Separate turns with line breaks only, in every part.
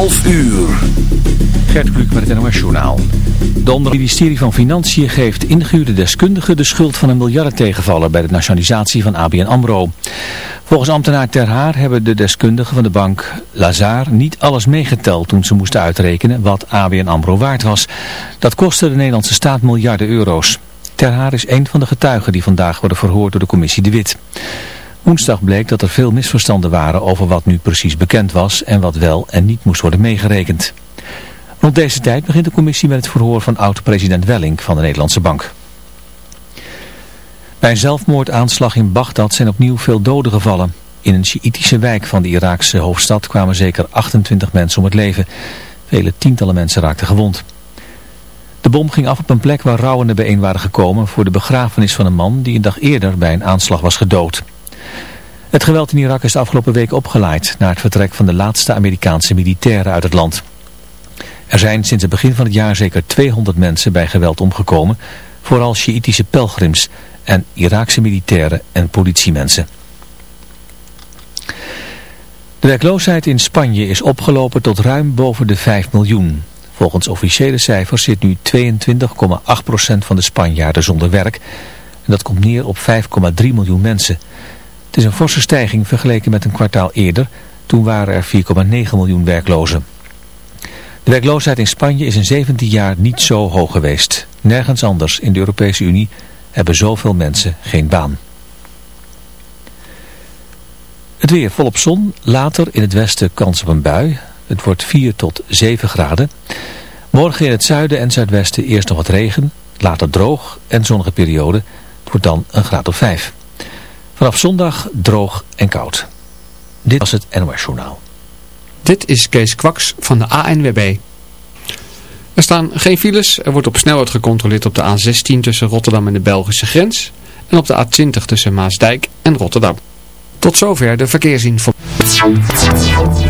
11 uur.
Gert Kluk met het NOS Journaal. De ministerie van Financiën geeft ingehuurde deskundigen de schuld van een miljardentegenvaller bij de nationalisatie van ABN AMRO. Volgens ambtenaar Ter Haar hebben de deskundigen van de bank Lazar niet alles meegeteld toen ze moesten uitrekenen wat ABN AMRO waard was. Dat kostte de Nederlandse staat miljarden euro's. Ter Haar is een van de getuigen die vandaag worden verhoord door de commissie De Wit. Woensdag bleek dat er veel misverstanden waren over wat nu precies bekend was en wat wel en niet moest worden meegerekend. Rond deze tijd begint de commissie met het verhoor van oud-president Welling van de Nederlandse Bank. Bij een zelfmoordaanslag in Bagdad zijn opnieuw veel doden gevallen. In een Sjiitische wijk van de Iraakse hoofdstad kwamen zeker 28 mensen om het leven. Vele tientallen mensen raakten gewond. De bom ging af op een plek waar rouwenden bijeen waren gekomen voor de begrafenis van een man die een dag eerder bij een aanslag was gedood. Het geweld in Irak is de afgelopen week opgeleid na het vertrek van de laatste Amerikaanse militairen uit het land. Er zijn sinds het begin van het jaar zeker 200 mensen bij geweld omgekomen, vooral Sjiitische pelgrims en Iraakse militairen en politiemensen. De werkloosheid in Spanje is opgelopen tot ruim boven de 5 miljoen. Volgens officiële cijfers zit nu 22,8% van de Spanjaarden zonder werk. En dat komt neer op 5,3 miljoen mensen. Het is een forse stijging vergeleken met een kwartaal eerder. Toen waren er 4,9 miljoen werklozen. De werkloosheid in Spanje is in 17 jaar niet zo hoog geweest. Nergens anders in de Europese Unie hebben zoveel mensen geen baan. Het weer volop zon, later in het westen kans op een bui. Het wordt 4 tot 7 graden. Morgen in het zuiden en zuidwesten eerst nog wat regen, later droog en zonnige periode. Het wordt dan een graad of 5. Vanaf zondag droog en koud. Dit was het NOS Journaal.
Dit is Kees Kwaks van de ANWB. Er staan geen files. Er wordt op snelheid gecontroleerd op de A16 tussen Rotterdam en de Belgische grens. En op de A20 tussen Maasdijk en Rotterdam. Tot zover de verkeersinformatie.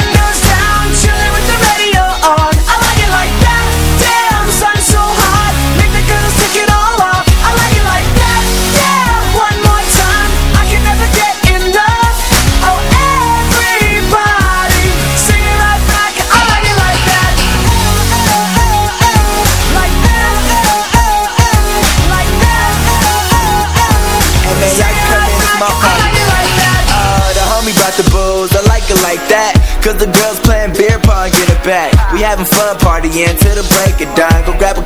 Cause the girls playing beer pong, get it back. We having fun partying till the break of dawn. Go grab a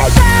Right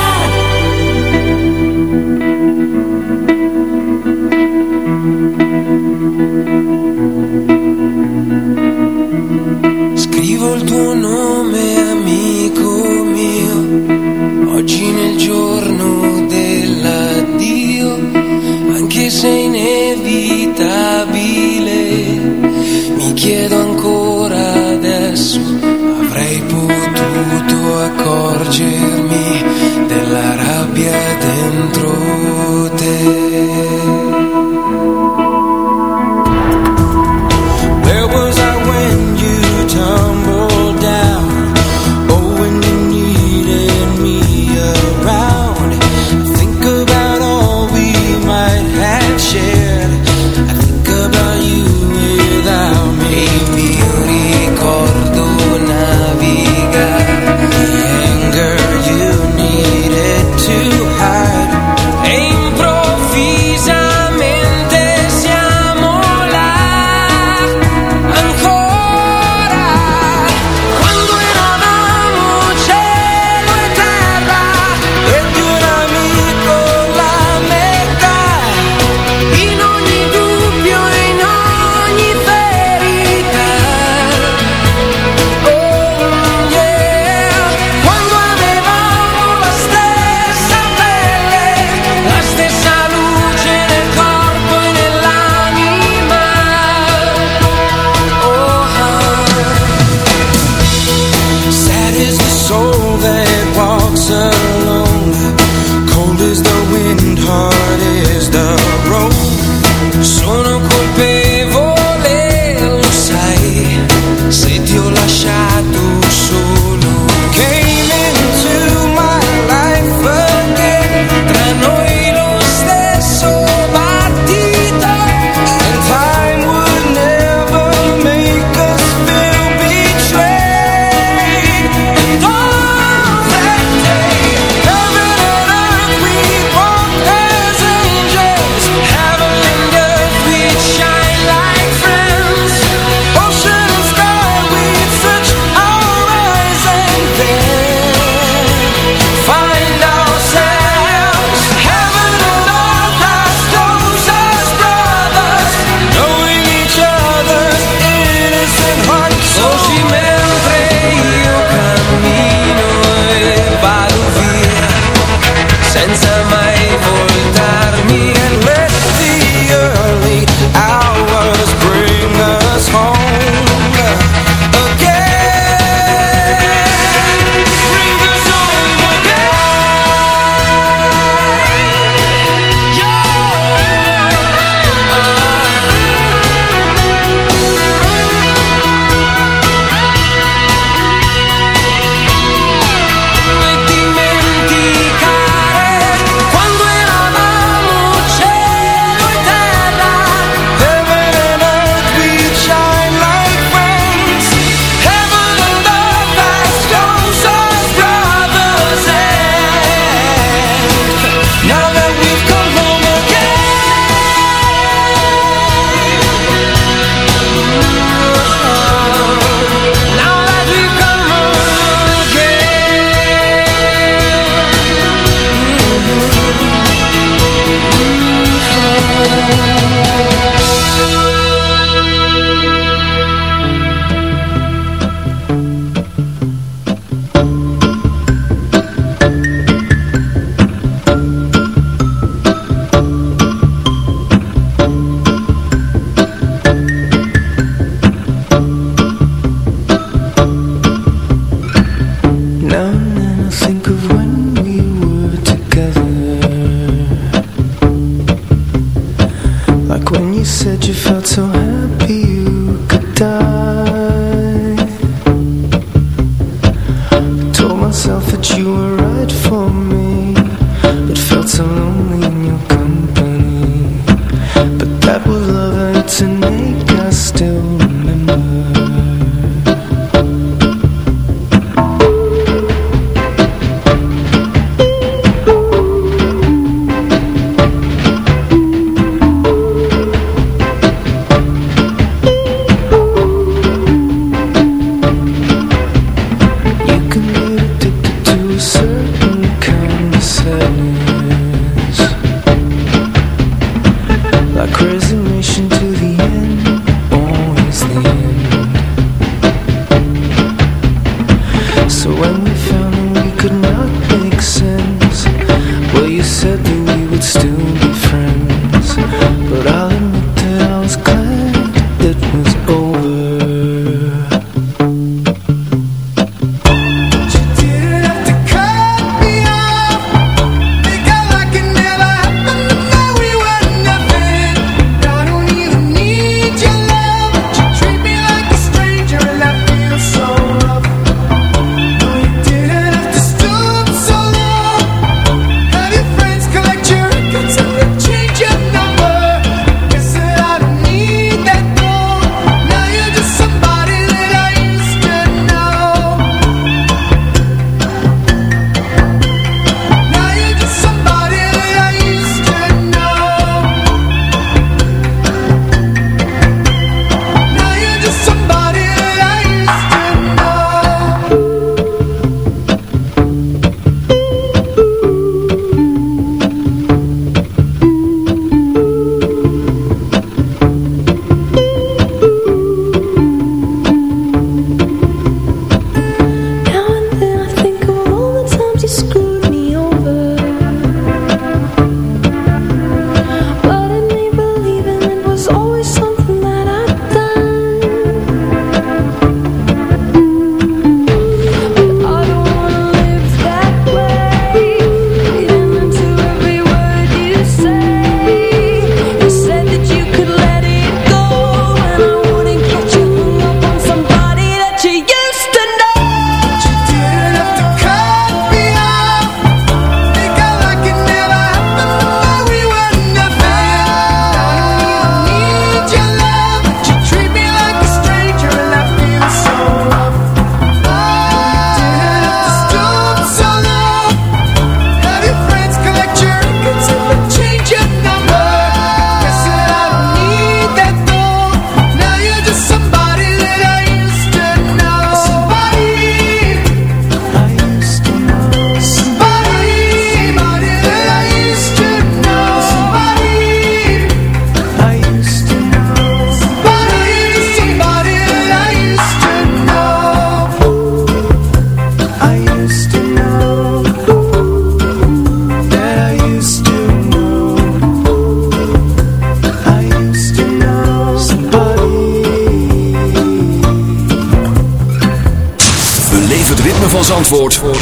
gloria dentro
de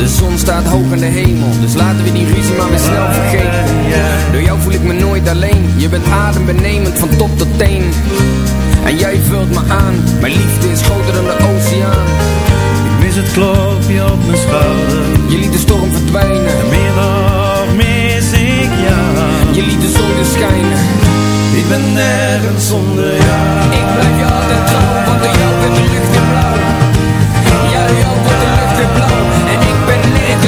De zon staat hoog in de hemel, dus laten we die ruzie maar weer snel vergeten. Door jou voel ik me nooit alleen, je bent adembenemend van top tot teen. En jij vult me aan, mijn liefde is groter dan de oceaan.
Ik mis het klopje op mijn schouder.
Je liet de storm verdwijnen.
En meer nog mis ik jou.
Je liet de zon schijnen.
Ik ben nergens zonder jou.
Ik blijf je altijd trouw,
want door jou de lucht in blauw. Ja, door wordt de lucht in blauw. En ik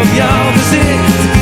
Op jouw gezicht.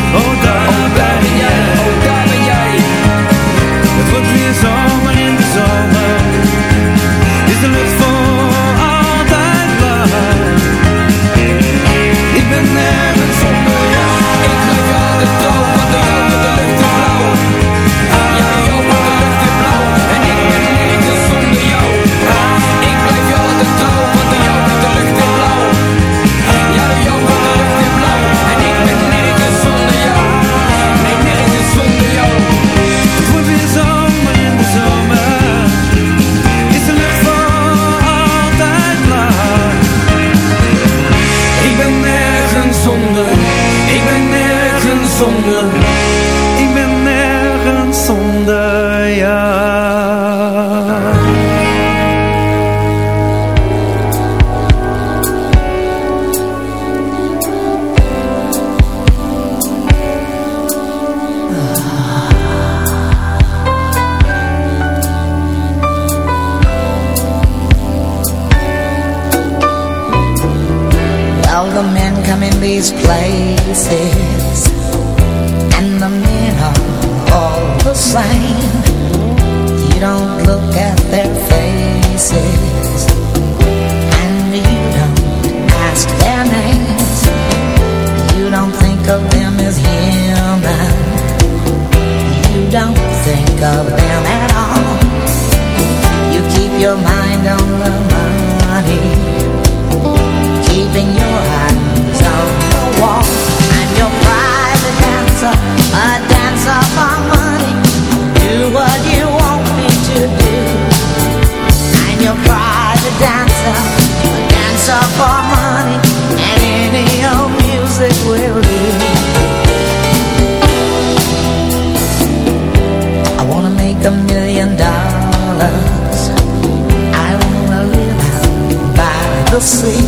asleep.